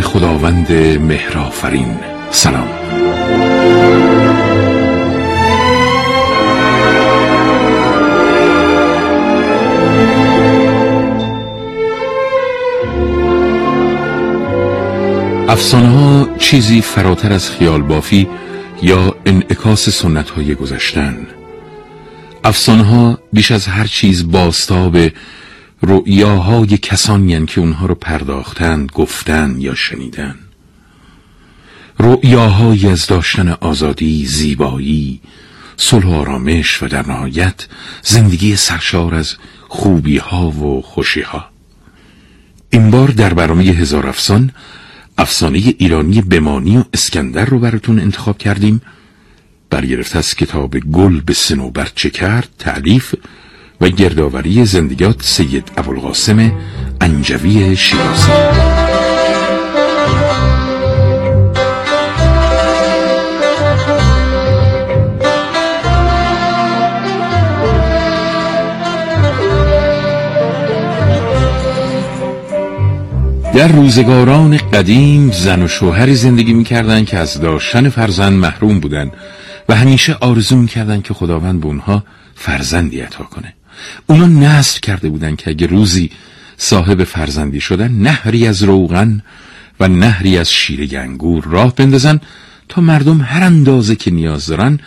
خداوند مهرافرین سلام. افسانه ها چیزی فراتر از خیال بافی یا انعکاس سنت های گذشتن. افسانه ها بیش از هر چیز باستاب رؤیاهای کسانی که اونها رو پرداختند گفتن یا شنیدن رؤیاهایی از داشتن آزادی زیبایی صلح و آرامش و در نهایت زندگی سرشار از خوبی ها و خوشی ها این بار در برنامه هزار افسان افسانه ایرانی بمانی و اسکندر رو براتون انتخاب کردیم. برگرفته از کتاب گل به سنوبر چه کرد تعلیف و گردآوری زندگیات سید ابوالقاسم انجوی شیرازی. در روزگاران قدیم زن و شوهری زندگی می‌کردند که از داشتن فرزند محروم بودند و همیشه آرزو می‌کردند که خداوند به اونها فرزندی عطا کنه. اونا نصر کرده بودن که اگه روزی صاحب فرزندی شدن نهری از روغن و نهری از شیر انگور راه بندازن تا مردم هر اندازه که نیاز دارن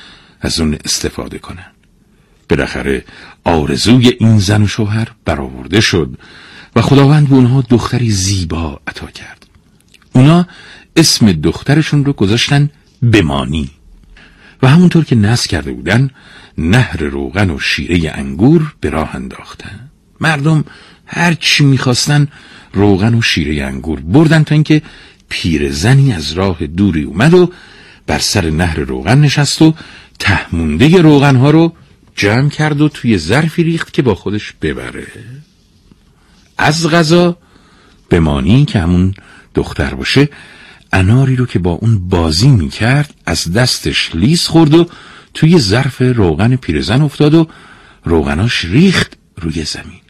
از اون استفاده کنن. بالاخره آرزوی این زن و شوهر برآورده شد و خداوند به اونها دختری زیبا عطا کرد. اونا اسم دخترشون رو گذاشتن بمانی. و همونطور که نصر کرده بودن نهر روغن و شیره انگور به راه انداختن. مردم هر چی می‌خواستن روغن و شیره انگور بردن تا اینکه پیرزنی از راه دوری اومد و بر سر نهر روغن نشست و تهمونده روغن ها رو جمع کرد و توی ظرفی ریخت که با خودش ببره. از غذا بمانی که همون دختر باشه اناری رو که با اون بازی می‌کرد از دستش لیز خورد و توی ظرف روغن پیرزن افتاد و روغناش ریخت روی زمین.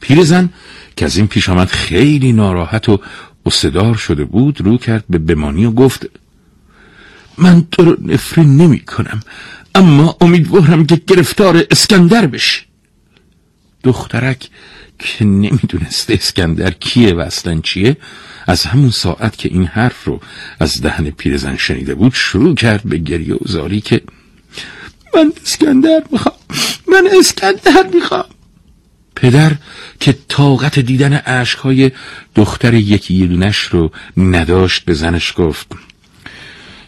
پیرزن که از این پیش آمد خیلی ناراحت و استدار شده بود رو کرد به بمانی و گفت من تو رو نفرین نمی کنم اما امیدوارم که گرفتار اسکندر بشی. دخترک که نمی‌دونسته اسکندر کیه و اصلا چیه از همون ساعت که این حرف رو از دهن پیرزن شنیده بود شروع کرد به گریه و زاری که من اسکندر می‌خوام من اسکندر می‌خوام. پدر که طاقت دیدن عشقهای دختر یکی یدونش رو نداشت به زنش گفت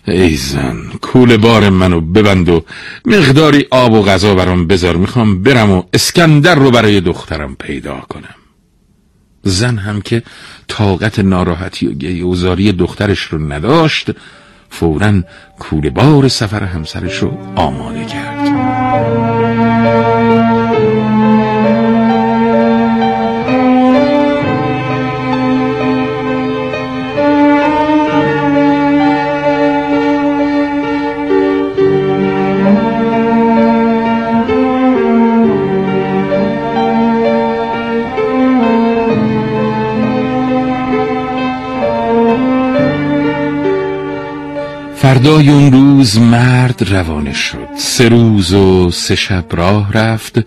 ای زن کول بار منو ببند و مقداری آب و غذا برام بذار. می‌خوام برم و اسکندر رو برای دخترم پیدا کنم. زن هم که طاقت ناراحتی و گیوزاری دخترش رو نداشت فورا کول بار سفر همسرش رو آماده کرد. روز مرد روانه شد. سه روز و سه شب راه رفت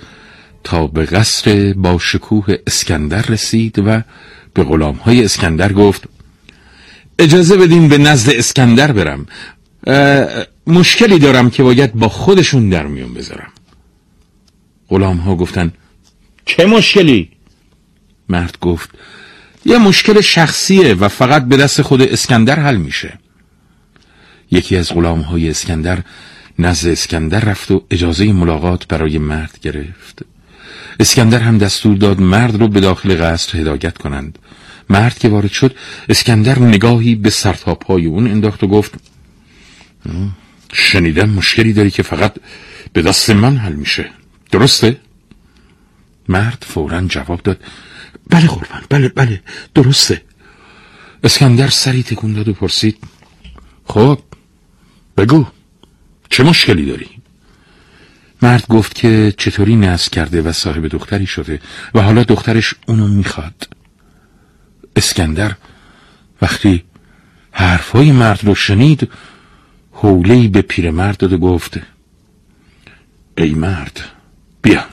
تا به قصر با شکوه اسکندر رسید و به غلامهای اسکندر گفت اجازه بدین به نزد اسکندر برم. مشکلی دارم که باید با خودشون در میون بذارم. غلام ها گفتن چه مشکلی؟ مرد گفت یه مشکل شخصیه و فقط به دست خود اسکندر حل میشه. یکی از غلام های اسکندر نزد اسکندر رفت و اجازه ملاقات برای مرد گرفت. اسکندر هم دستور داد مرد رو به داخل قصر هدایت کنند. مرد که وارد شد اسکندر نگاهی به سرتاپای اون انداخت و گفت شنیدم مشکلی داری که فقط به دست من حل میشه. درسته؟ مرد فورا جواب داد بله قربان بله بله درسته. اسکندر سری تکون داد و پرسید خب بگو چه مشکلی داری؟ مرد گفت که چطوری نسل کرده و صاحب دختری شده و حالا دخترش اونو می‌خواد اسکندر وقتی حرفای مرد رو شنید حولهی به پیرمرد داد و گفت ای مرد بیا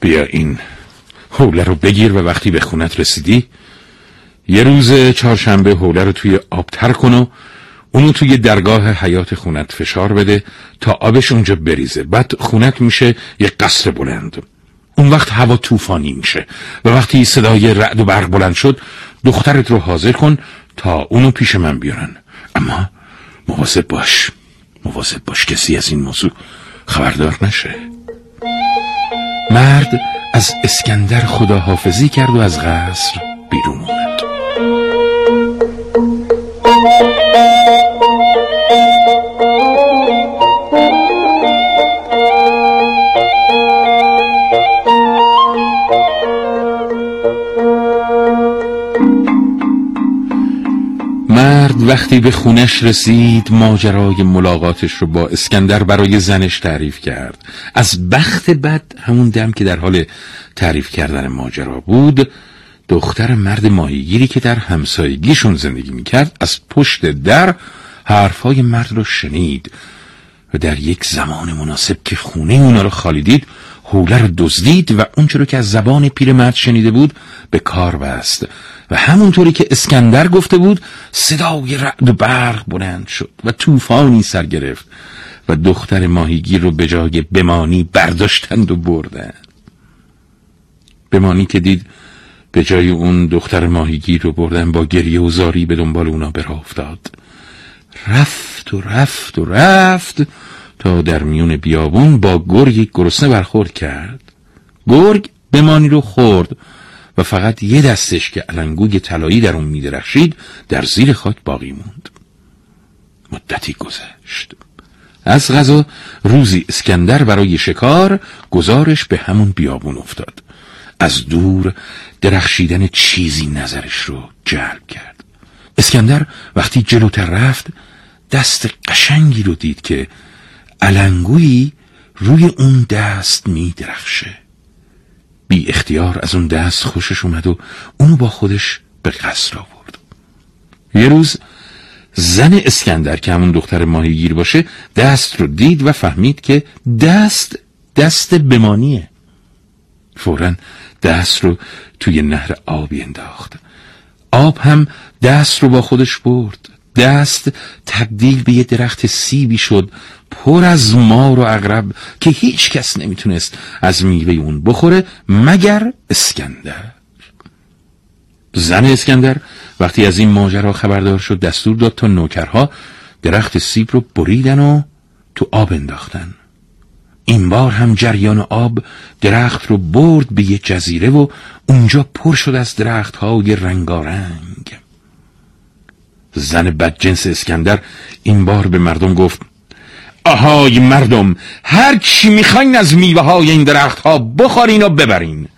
بیا این حوله رو بگیر و وقتی به خونت رسیدی یه روز چهارشنبه حوله رو توی آب تر کن و اونو توی درگاه حیات خونت فشار بده تا آبش اونجا بریزه. بعد خونت میشه یه قصر بلند. اون وقت هوا طوفانی میشه و وقتی صدای رعد و برق بلند شد دخترت رو حاضر کن تا اونو پیش من بیارن. اما مواظب باش. مواظب باش کسی از این موضوع خبردار نشه. مرد از اسکندر خداحافظی کرد و از قصر بیرون اومد. وقتی به خونش رسید ماجرای ملاقاتش رو با اسکندر برای زنش تعریف کرد. از بخت بد همون دم که در حال تعریف کردن ماجرا بود دختر مرد ماهیگیری که در همسایگیشون زندگی می‌کرد از پشت در حرفای مرد رو شنید و در یک زمان مناسب که خونه اونا رو خالی دید حوله رو دزدید و اونچه رو که از زبان پیرمرد شنیده بود به کار بست. و همونطوری که اسکندر گفته بود صدای رعد و برق بلند شد و طوفانی سر گرفت و دختر ماهیگیر رو به جای بمانی برداشتند و بردند. بمانی که دید به جای اون دختر ماهیگیر رو بردن با گریه و زاری به دنبال اونا برا افتاد. رفت و رفت و رفت تا در میون بیابون با گرگ گرسنه برخورد کرد. گرگ بمانی رو خورد و فقط یه دستش که علنگوی طلایی در اون میدرخشید در زیر خاک باقی موند. مدتی گذشت. از غذا روزی اسکندر برای شکار گزارش به همون بیابون افتاد. از دور درخشیدن چیزی نظرش رو جلب کرد. اسکندر وقتی جلوتر رفت دست قشنگی رو دید که علنگویی روی اون دست می درخشه بی اختیار از اون دست خوشش اومد و اونو با خودش به قصر آورد. یه روز زن اسکندر که همون دختر ماهیگیر باشه دست رو دید و فهمید که دست دست بمانیه. فورا دست رو توی نهر آبی انداخت. آب هم دست رو با خودش برد. دست تبدیل به یه درخت سیبی شد پر از مار و اغرب که هیچ کس نمی‌تونست از میوه اون بخوره مگر اسکندر. زن اسکندر وقتی از این ماجرا خبردار شد دستور داد تا نوکرها درخت سیب رو بریدن و تو آب انداختن. این بار هم جریان آب درخت رو برد به یه جزیره و اونجا پر شد از درخت های رنگارنگ. زن بدجنس اسکندر این بار به مردم گفت آهای مردم هر چی می‌خواین از میوه های این درخت ها بخورین و ببرین.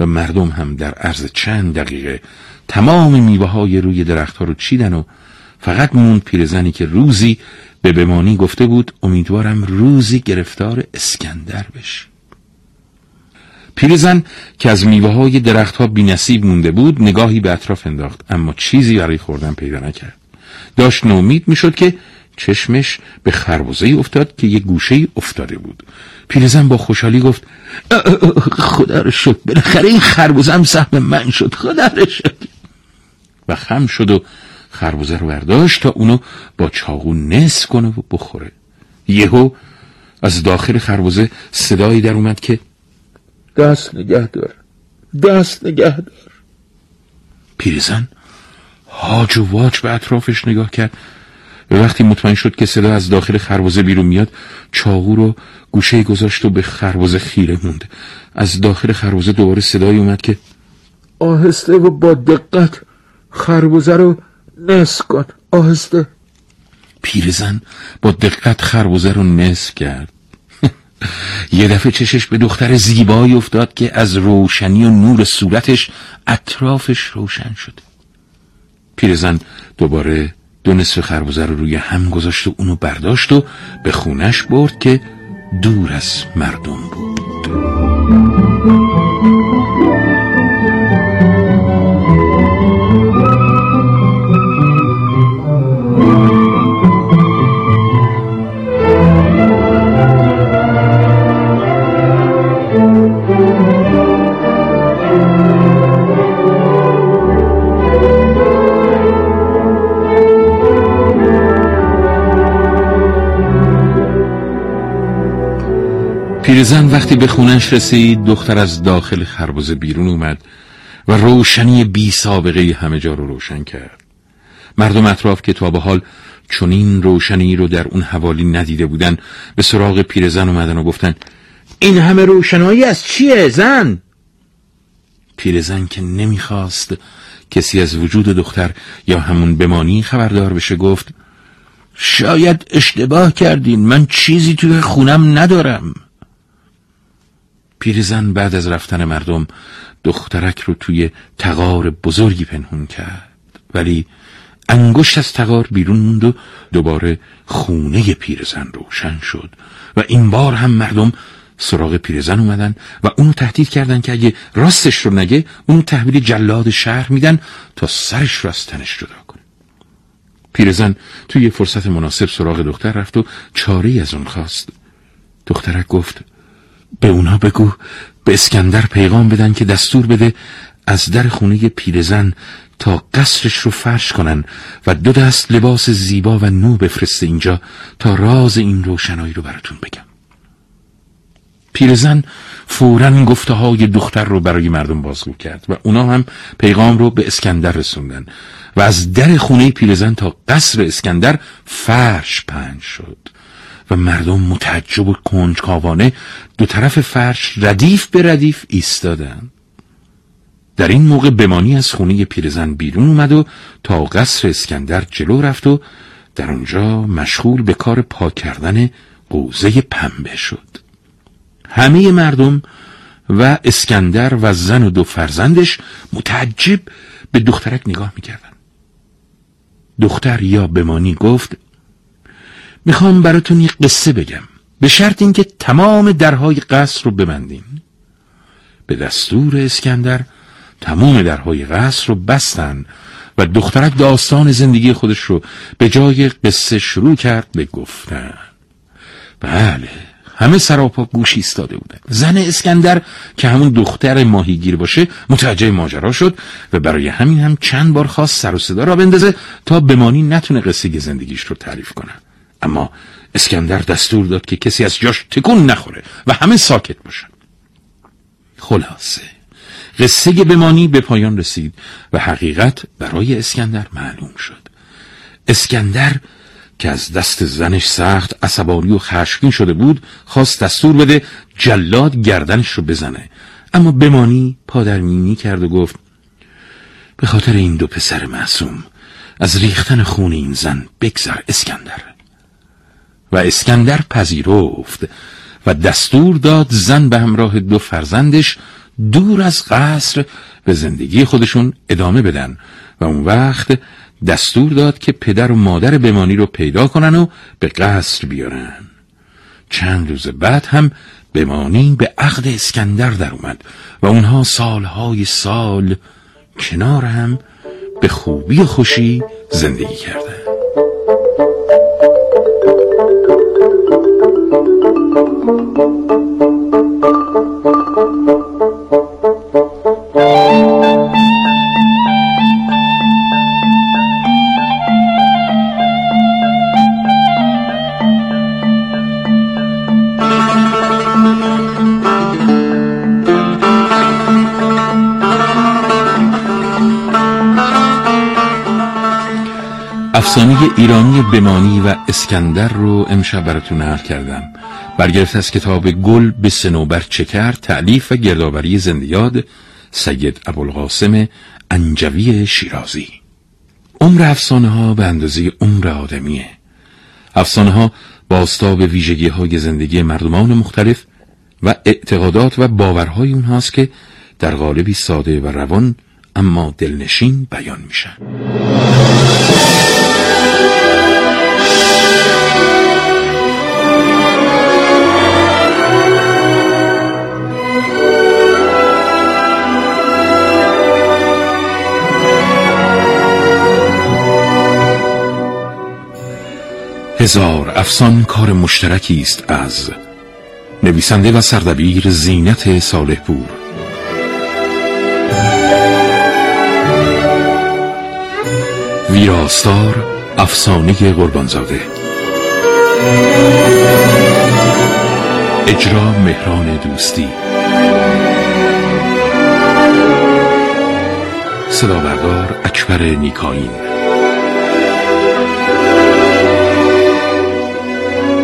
و مردم هم در عرض چند دقیقه تمام میوه های روی درخت ها رو چیدن و فقط موند پیرزنی که روزی به بمانی گفته بود امیدوارم روزی گرفتار اسکندر بشه پیرزن که از میوه های درخت ها بی نصیب مونده بود نگاهی به اطراف انداخت اما چیزی برای خوردن پیدا نکرد. داشت نومید می‌شد که چشمش به خربزه افتاد که یه گوشه افتاده بود. پیرزن با خوشحالی گفت خدا رو شد بالاخره این خربزه هم سهم من شد خدا رو شد و خم شد و خربزه رو برداشت تا اونو با چاقو نس کنه و بخوره. یهو از داخل خربزه صدایی در اومد که دست نگه دار. دست نگه دار. پیرزن هاج و واج به اطرافش نگاه کرد. و وقتی مطمئن شد که صدا از داخل خربزه بیرون میاد چاقو رو گوشه گذاشت و به خربزه خیره موند از داخل خربزه دوباره صدایی اومد که آهسته و با دقت خربوزه رو نصف کن. آهسته. پیرزن با دقت خربوزه رو نصف کرد. یه دفعه چشش به دختر زیبایی افتاد که از روشنی و نور صورتش اطرافش روشن شد. پیرزن دوباره دو نصف خربوزه رو روی هم گذاشت و اونو برداشت و به خونش برد که دور از مردم بود. پیرزن وقتی به خونش رسید دختر از داخل خربزه بیرون اومد و روشنی بی سابقه همه جا رو روشن کرد مردم اطراف که تا به حال چنین روشنی رو در اون حوالی ندیده بودن به سراغ پیرزن اومدن و گفتن این همه روشنایی از چیه زن؟ پیرزن که نمی‌خواست کسی از وجود دختر یا همون بمانی خبردار بشه گفت شاید اشتباه کردین من چیزی توی خونم ندارم پیرزن بعد از رفتن مردم دخترک رو توی تغار بزرگی پنهون کرد. ولی انگشت از تغار بیرون موند و دوباره خونه پیرزن روشن شد و این بار هم مردم سراغ پیرزن اومدن و اونو تهدید کردن که اگه راستش رو نگه اونو تحویل جلاد شهر میدن تا سرش رو از تنش جدا کنه. پیرزن توی فرصت مناسب سراغ دختر رفت و چاره از اون خواست. دخترک گفت به اونا بگو به اسکندر پیغام بدن که دستور بده از در خونه پیرزن تا قصرش رو فرش کنن و دو دست لباس زیبا و نو بفرسته اینجا تا راز این روشنایی رو براتون بگم. پیرزن فورا گفته های دختر رو برای مردم بازگو کرد و اونا هم پیغام رو به اسکندر رسوندن و از در خونه پیرزن تا قصر اسکندر فرش پنج شد. و مردم متعجب و کنجکاوانه دو طرف فرش ردیف به ردیف ایستادن. در این موقع بمانی از خونه پیرزن بیرون اومد و تا قصر اسکندر جلو رفت و در اونجا مشغول به کار پاک کردن قوزه پنبه شد. همه مردم و اسکندر و زن و دو فرزندش متعجب به دخترک نگاه می‌کردن. دختر یا بمانی گفت می‌خوام براتون یک قصه بگم. به شرط اینکه تمام درهای قصر رو ببندین به دستور اسکندر تمام درهای قصر رو بستن و دخترک داستان زندگی خودش رو به جای قصه شروع کرد به گفتن. بله همه سراپا گوش ایستاده بودن. زن اسکندر که همون دختر ماهیگیر باشه متوجه ماجرا شد و برای همین هم چند بار خواست سر و صدا را بندازه تا بمانی نتونه قصه زندگیش رو تعریف کنه. اما اسکندر دستور داد که کسی از جاش تکون نخوره و همه ساکت باشن. خلاصه قصه بمانی به پایان رسید و حقیقت برای اسکندر معلوم شد. اسکندر که از دست زنش سخت عصبانی و خشمگین شده بود خواست دستور بده جلاد گردنش رو بزنه. اما بمانی پادرمینی کرد و گفت به خاطر این دو پسر معصوم از ریختن خون این زن بگذر اسکندر. و اسکندر پذیرفت و دستور داد زن به همراه دو فرزندش دور از قصر به زندگی خودشون ادامه بدن و اون وقت دستور داد که پدر و مادر بمانی رو پیدا کنن و به قصر بیارن. چند روز بعد هم بمانی به عقد اسکندر در اومد و اونها سالهای سال کنار هم به خوبی و خوشی زندگی کردن. افسانه ایرانی بمانی و اسکندر رو امشب براتون نقل کردم. برگرفت از کتاب گل به سنوبر چکر تعلیف و گردآوری زندیاد سید ابوالقاسم انجوی شیرازی. عمر افسانه ها به اندازه عمر آدمیه. افسانه ها باستاب ویژگی های زندگی مردمان مختلف و اعتقادات و باورهای اونهاست که در قالبی ساده و روان اما دلنشین بیان میشن. هزار افسان کار مشترکی است از نویسنده و سردبیر زینت صالح پور ویراستار افسانه قربانزاده. اجرا مهران دوستی. صدا بردار اکبر نیکاین